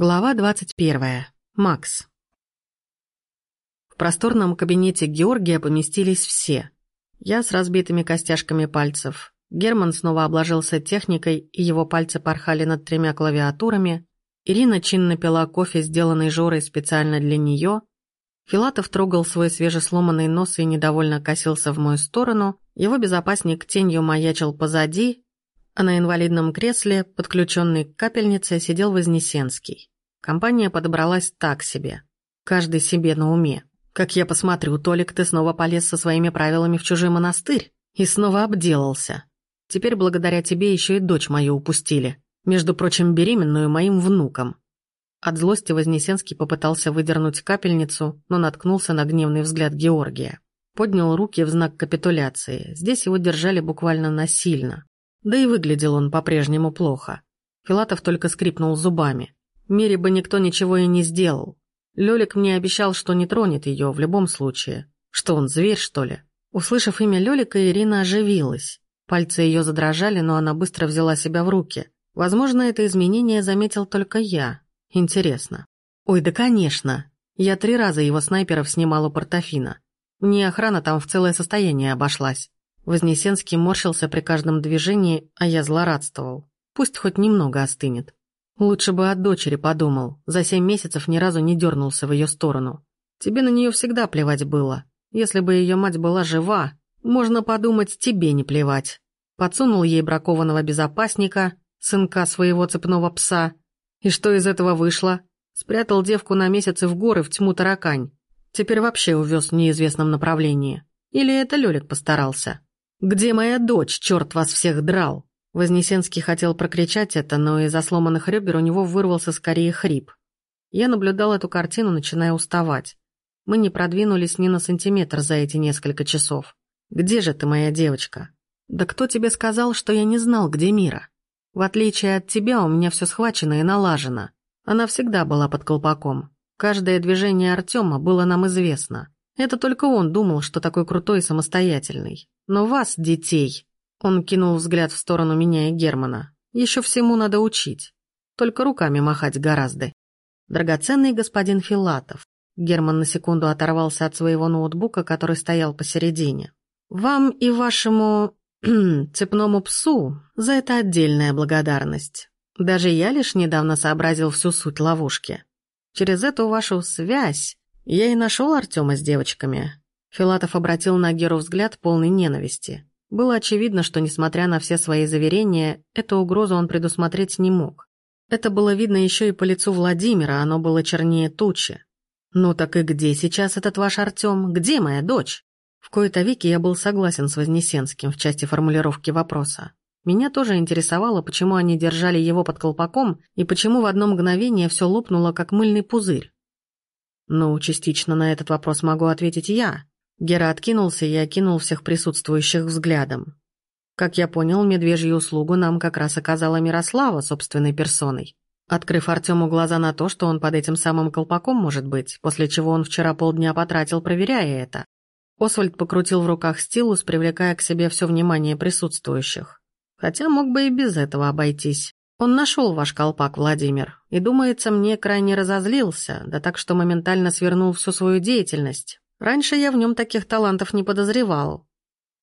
Глава 21. Макс. В просторном кабинете Георгия поместились все. Я с разбитыми костяшками пальцев. Герман снова обложился техникой, и его пальцы порхали над тремя клавиатурами. Ирина чинно пила кофе, сделанный Жорой специально для нее. Филатов трогал свой свежесломанный нос и недовольно косился в мою сторону. Его безопасник тенью маячил позади, а на инвалидном кресле, подключенный к капельнице, сидел Вознесенский. Компания подобралась так себе. Каждый себе на уме. Как я посмотрю, Толик, ты снова полез со своими правилами в чужой монастырь и снова обделался. Теперь благодаря тебе еще и дочь мою упустили. Между прочим, беременную моим внуком. От злости Вознесенский попытался выдернуть капельницу, но наткнулся на гневный взгляд Георгия. Поднял руки в знак капитуляции. Здесь его держали буквально насильно. Да и выглядел он по-прежнему плохо. Филатов только скрипнул зубами. Мире бы никто ничего и не сделал. Лёлик мне обещал, что не тронет ее в любом случае. Что он, зверь, что ли? Услышав имя Лёлика, Ирина оживилась. Пальцы ее задрожали, но она быстро взяла себя в руки. Возможно, это изменение заметил только я. Интересно. Ой, да конечно. Я три раза его снайперов снимал у портофина. Мне охрана там в целое состояние обошлась. Вознесенский морщился при каждом движении, а я злорадствовал. Пусть хоть немного остынет. Лучше бы от дочери подумал. За семь месяцев ни разу не дернулся в ее сторону. Тебе на нее всегда плевать было. Если бы ее мать была жива, можно подумать, тебе не плевать. Подсунул ей бракованного безопасника, сынка своего цепного пса. И что из этого вышло? Спрятал девку на месяцы в горы в тьму таракань. Теперь вообще увез в неизвестном направлении. Или это Лёлик постарался? «Где моя дочь, черт вас всех драл?» Вознесенский хотел прокричать это, но из-за сломанных ребер у него вырвался скорее хрип. Я наблюдал эту картину, начиная уставать. Мы не продвинулись ни на сантиметр за эти несколько часов. «Где же ты, моя девочка?» «Да кто тебе сказал, что я не знал, где Мира?» «В отличие от тебя, у меня все схвачено и налажено. Она всегда была под колпаком. Каждое движение Артема было нам известно. Это только он думал, что такой крутой и самостоятельный. Но вас, детей, он кинул взгляд в сторону меня и Германа, еще всему надо учить. Только руками махать гораздо. Драгоценный господин Филатов. Герман на секунду оторвался от своего ноутбука, который стоял посередине. Вам и вашему цепному псу за это отдельная благодарность. Даже я лишь недавно сообразил всю суть ловушки. Через эту вашу связь я и нашел Артема с девочками. Филатов обратил на Геру взгляд полный ненависти. Было очевидно, что, несмотря на все свои заверения, эту угрозу он предусмотреть не мог. Это было видно еще и по лицу Владимира, оно было чернее тучи. «Ну так и где сейчас этот ваш Артем? Где моя дочь?» В кои-то веки я был согласен с Вознесенским в части формулировки вопроса. Меня тоже интересовало, почему они держали его под колпаком и почему в одно мгновение все лопнуло, как мыльный пузырь. Ну, частично на этот вопрос могу ответить я. Гера откинулся и окинул всех присутствующих взглядом. Как я понял, медвежью услугу нам как раз оказала Мирослава собственной персоной, открыв Артему глаза на то, что он под этим самым колпаком может быть, после чего он вчера полдня потратил, проверяя это. Освальд покрутил в руках стилус, привлекая к себе все внимание присутствующих. Хотя мог бы и без этого обойтись. Он нашел ваш колпак, Владимир, и, думается, мне крайне разозлился, да так что моментально свернул всю свою деятельность. Раньше я в нем таких талантов не подозревал.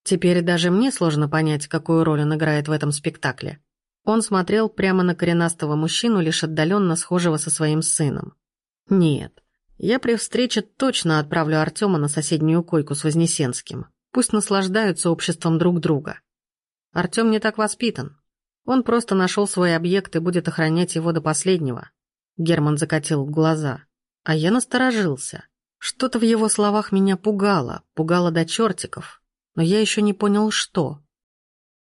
Теперь даже мне сложно понять, какую роль он играет в этом спектакле. Он смотрел прямо на коренастого мужчину, лишь отдаленно схожего со своим сыном. Нет, я при встрече точно отправлю Артема на соседнюю койку с Вознесенским. Пусть наслаждаются обществом друг друга. Артем не так воспитан. Он просто нашел свой объект и будет охранять его до последнего. Герман закатил глаза. А я насторожился. Что-то в его словах меня пугало, пугало до чертиков, но я еще не понял, что.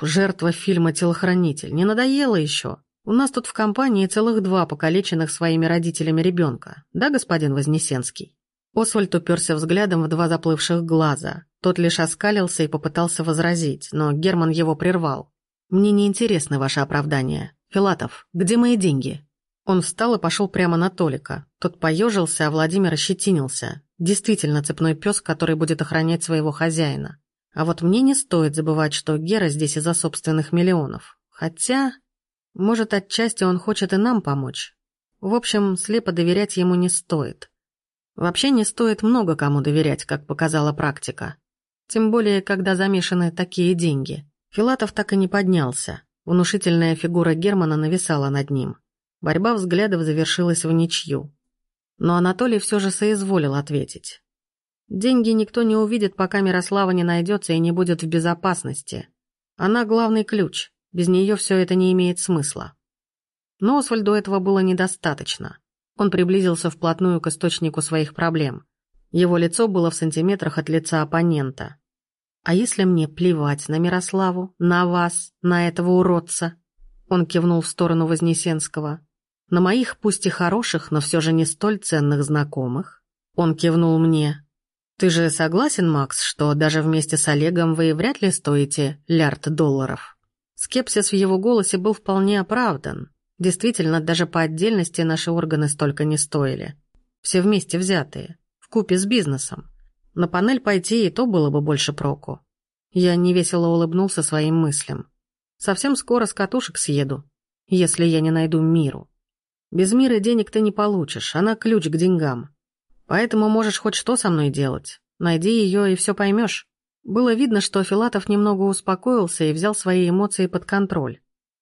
Жертва фильма «Телохранитель» не надоело еще? У нас тут в компании целых два покалеченных своими родителями ребенка, да, господин Вознесенский? Освальд уперся взглядом в два заплывших глаза. Тот лишь оскалился и попытался возразить, но Герман его прервал. «Мне не интересны ваши оправдания. Филатов, где мои деньги?» Он встал и пошел прямо на Толика. Тот поежился, а Владимир ощетинился. Действительно цепной пес, который будет охранять своего хозяина. А вот мне не стоит забывать, что Гера здесь из-за собственных миллионов. Хотя, может, отчасти он хочет и нам помочь. В общем, слепо доверять ему не стоит. Вообще не стоит много кому доверять, как показала практика. Тем более, когда замешаны такие деньги. Филатов так и не поднялся. Внушительная фигура Германа нависала над ним. Борьба взглядов завершилась в ничью. Но Анатолий все же соизволил ответить. Деньги никто не увидит, пока Мирослава не найдется и не будет в безопасности. Она главный ключ, без нее все это не имеет смысла. Но Освальду этого было недостаточно. Он приблизился вплотную к источнику своих проблем. Его лицо было в сантиметрах от лица оппонента. «А если мне плевать на Мирославу, на вас, на этого уродца?» Он кивнул в сторону Вознесенского. «На моих, пусть и хороших, но все же не столь ценных знакомых?» Он кивнул мне. «Ты же согласен, Макс, что даже вместе с Олегом вы вряд ли стоите лярд долларов?» Скепсис в его голосе был вполне оправдан. Действительно, даже по отдельности наши органы столько не стоили. Все вместе взятые, в купе с бизнесом. На панель пойти и то было бы больше проку. Я невесело улыбнулся своим мыслям. Совсем скоро с катушек съеду, если я не найду миру. Без мира денег ты не получишь, она ключ к деньгам. Поэтому можешь хоть что со мной делать. Найди ее и все поймешь. Было видно, что Филатов немного успокоился и взял свои эмоции под контроль.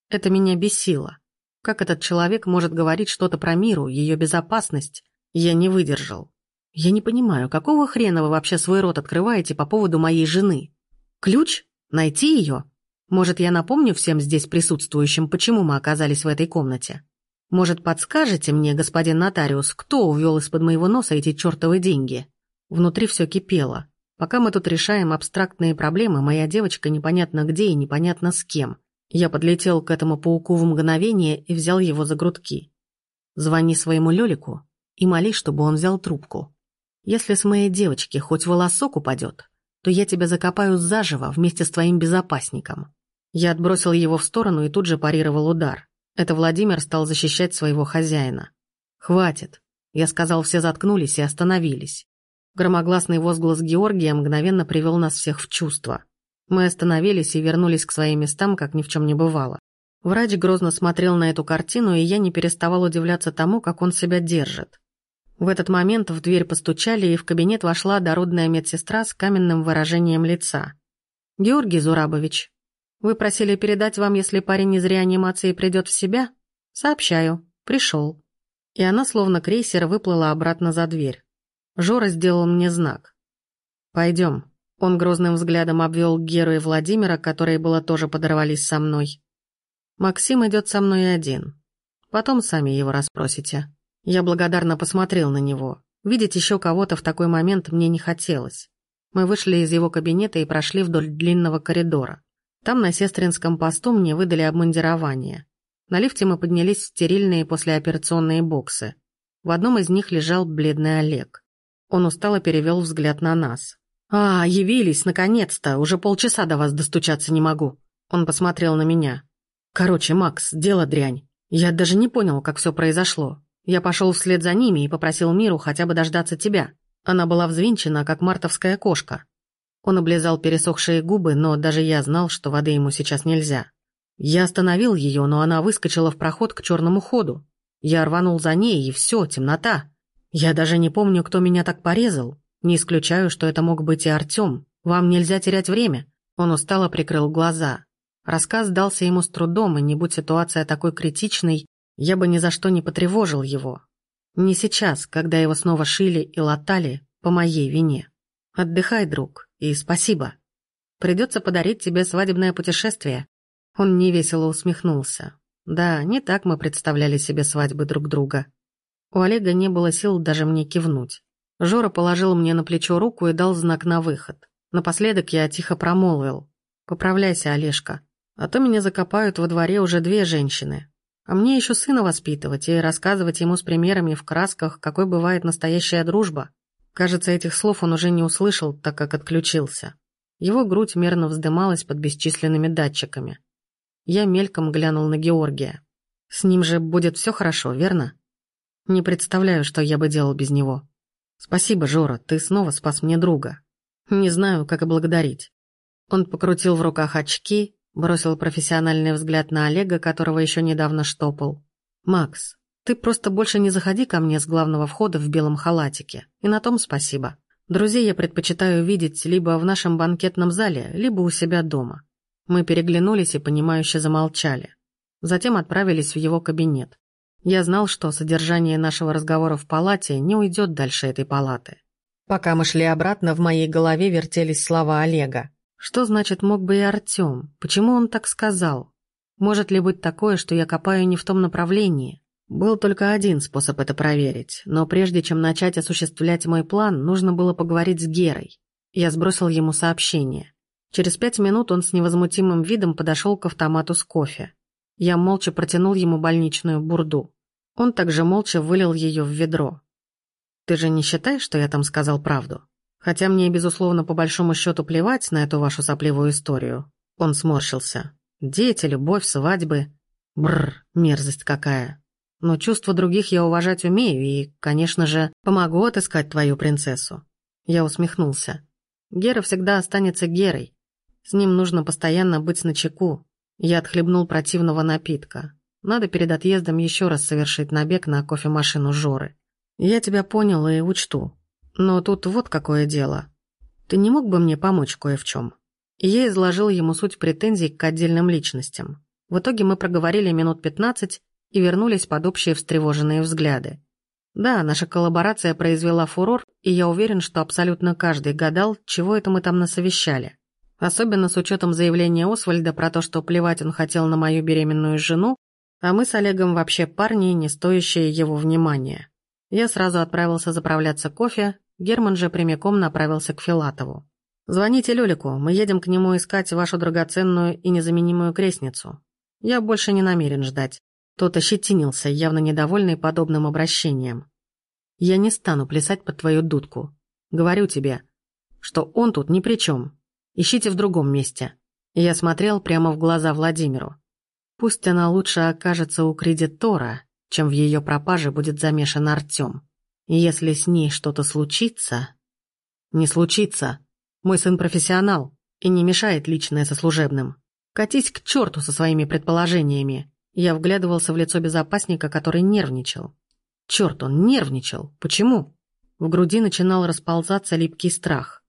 Это меня бесило. Как этот человек может говорить что-то про миру, ее безопасность? Я не выдержал. Я не понимаю, какого хрена вы вообще свой рот открываете по поводу моей жены? Ключ? Найти ее? Может, я напомню всем здесь присутствующим, почему мы оказались в этой комнате? Может, подскажете мне, господин нотариус, кто увел из-под моего носа эти чертовы деньги? Внутри все кипело. Пока мы тут решаем абстрактные проблемы, моя девочка непонятно где и непонятно с кем. Я подлетел к этому пауку в мгновение и взял его за грудки. Звони своему Лёлику и молись, чтобы он взял трубку. Если с моей девочки хоть волосок упадет, то я тебя закопаю заживо вместе с твоим безопасником. Я отбросил его в сторону и тут же парировал удар. Это Владимир стал защищать своего хозяина. «Хватит!» Я сказал, все заткнулись и остановились. Громогласный возглас Георгия мгновенно привел нас всех в чувство. Мы остановились и вернулись к своим местам, как ни в чем не бывало. Врач грозно смотрел на эту картину, и я не переставал удивляться тому, как он себя держит. В этот момент в дверь постучали, и в кабинет вошла дородная медсестра с каменным выражением лица. «Георгий Зурабович, вы просили передать вам, если парень из реанимации придет в себя? Сообщаю. Пришел». И она, словно крейсер, выплыла обратно за дверь. Жора сделал мне знак. «Пойдем». Он грозным взглядом обвел Геру и Владимира, которые было тоже подорвались со мной. «Максим идет со мной один. Потом сами его расспросите». Я благодарно посмотрел на него. Видеть еще кого-то в такой момент мне не хотелось. Мы вышли из его кабинета и прошли вдоль длинного коридора. Там на сестринском посту мне выдали обмундирование. На лифте мы поднялись в стерильные послеоперационные боксы. В одном из них лежал бледный Олег. Он устало перевел взгляд на нас. «А, явились, наконец-то! Уже полчаса до вас достучаться не могу!» Он посмотрел на меня. «Короче, Макс, дело дрянь. Я даже не понял, как все произошло. Я пошел вслед за ними и попросил Миру хотя бы дождаться тебя. Она была взвинчена, как мартовская кошка». Он облизал пересохшие губы, но даже я знал, что воды ему сейчас нельзя. Я остановил ее, но она выскочила в проход к черному ходу. Я рванул за ней, и все, темнота. Я даже не помню, кто меня так порезал. Не исключаю, что это мог быть и Артем. Вам нельзя терять время. Он устало прикрыл глаза. Рассказ дался ему с трудом, и не будь ситуация такой критичной, я бы ни за что не потревожил его. Не сейчас, когда его снова шили и латали по моей вине. Отдыхай, друг, и спасибо. Придется подарить тебе свадебное путешествие. Он невесело усмехнулся. Да, не так мы представляли себе свадьбы друг друга. У Олега не было сил даже мне кивнуть. Жора положил мне на плечо руку и дал знак на выход. Напоследок я тихо промолвил. «Поправляйся, Олежка, а то меня закопают во дворе уже две женщины. А мне еще сына воспитывать и рассказывать ему с примерами в красках, какой бывает настоящая дружба». Кажется, этих слов он уже не услышал, так как отключился. Его грудь мерно вздымалась под бесчисленными датчиками. Я мельком глянул на Георгия. С ним же будет все хорошо, верно? Не представляю, что я бы делал без него. Спасибо, Жора, ты снова спас мне друга. Не знаю, как и благодарить. Он покрутил в руках очки, бросил профессиональный взгляд на Олега, которого еще недавно штопал. «Макс, Ты просто больше не заходи ко мне с главного входа в белом халатике. И на том спасибо. Друзей я предпочитаю видеть либо в нашем банкетном зале, либо у себя дома. Мы переглянулись и понимающе замолчали. Затем отправились в его кабинет. Я знал, что содержание нашего разговора в палате не уйдет дальше этой палаты. Пока мы шли обратно, в моей голове вертелись слова Олега. Что значит мог бы и Артём? Почему он так сказал? Может ли быть такое, что я копаю не в том направлении? Был только один способ это проверить, но прежде чем начать осуществлять мой план, нужно было поговорить с Герой. Я сбросил ему сообщение. Через пять минут он с невозмутимым видом подошел к автомату с кофе. Я молча протянул ему больничную бурду. Он также молча вылил ее в ведро. «Ты же не считаешь, что я там сказал правду? Хотя мне, безусловно, по большому счету плевать на эту вашу сопливую историю». Он сморщился. «Дети, любовь, свадьбы. Бррр, мерзость какая. Но чувства других я уважать умею и, конечно же, помогу отыскать твою принцессу». Я усмехнулся. Гера всегда останется Герой. С ним нужно постоянно быть начеку. Я отхлебнул противного напитка. Надо перед отъездом еще раз совершить набег на кофемашину Жоры. Я тебя понял и учту. Но тут вот какое дело. Ты не мог бы мне помочь кое в чем? Я изложил ему суть претензий к отдельным личностям. В итоге мы проговорили минут пятнадцать и вернулись под общие встревоженные взгляды. Да, наша коллаборация произвела фурор, и я уверен, что абсолютно каждый гадал, чего это мы там насовещали. Особенно с учетом заявления Освальда про то, что плевать он хотел на мою беременную жену, а мы с Олегом вообще парни, не стоящие его внимания. Я сразу отправился заправляться кофе, Герман же прямиком направился к Филатову. «Звоните Лёлику, мы едем к нему искать вашу драгоценную и незаменимую крестницу. Я больше не намерен ждать». Тот ощетинился, явно недовольный подобным обращением. «Я не стану плясать под твою дудку. Говорю тебе, что он тут ни при чем. Ищите в другом месте». Я смотрел прямо в глаза Владимиру. Пусть она лучше окажется у кредитора, чем в ее пропаже будет замешан Артем. Если с ней что-то случится... Не случится. Мой сын профессионал и не мешает личное со служебным. Катись к черту со своими предположениями. Я вглядывался в лицо безопасника, который нервничал. Черт, он нервничал. Почему? В груди начинал расползаться липкий страх.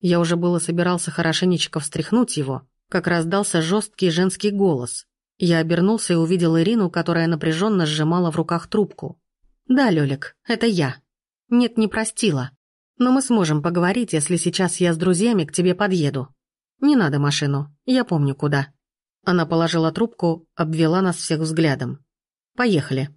Я уже было собирался хорошенечко встряхнуть его, как раздался жесткий женский голос. Я обернулся и увидел Ирину, которая напряженно сжимала в руках трубку. «Да, Лёлик, это я. Нет, не простила. Но мы сможем поговорить, если сейчас я с друзьями к тебе подъеду. Не надо машину, я помню куда». Она положила трубку, обвела нас всех взглядом. «Поехали».